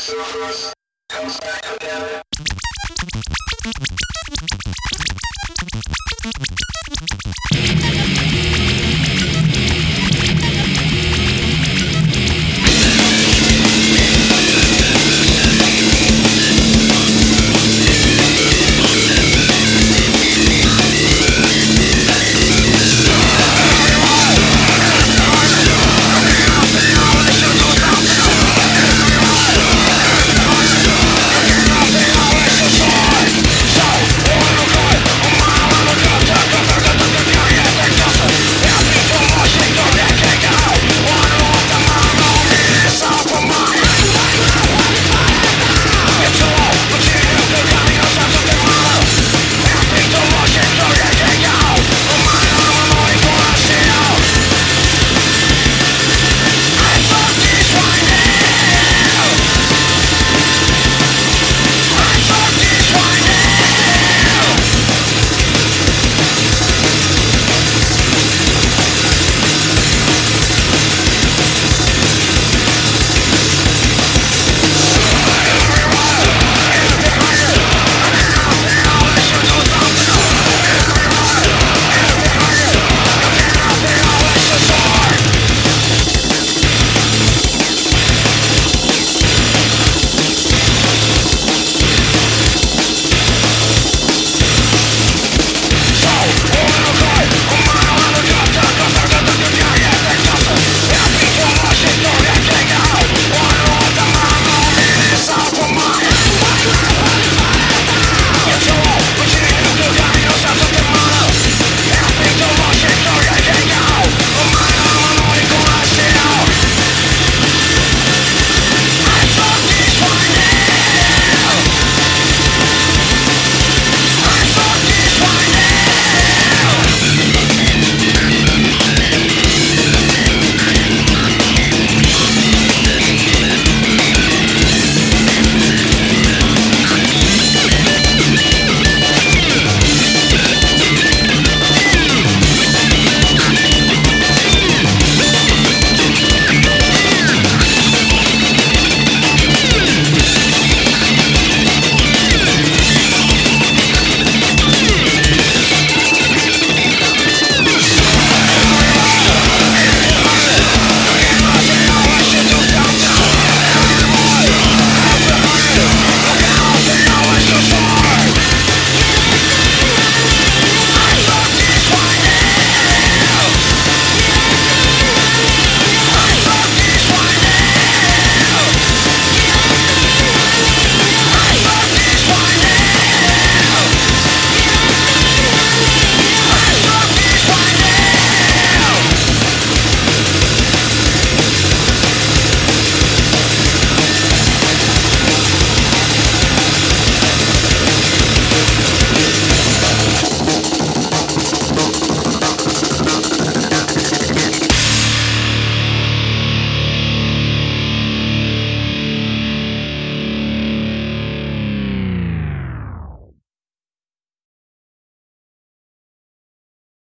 surfers comes back again.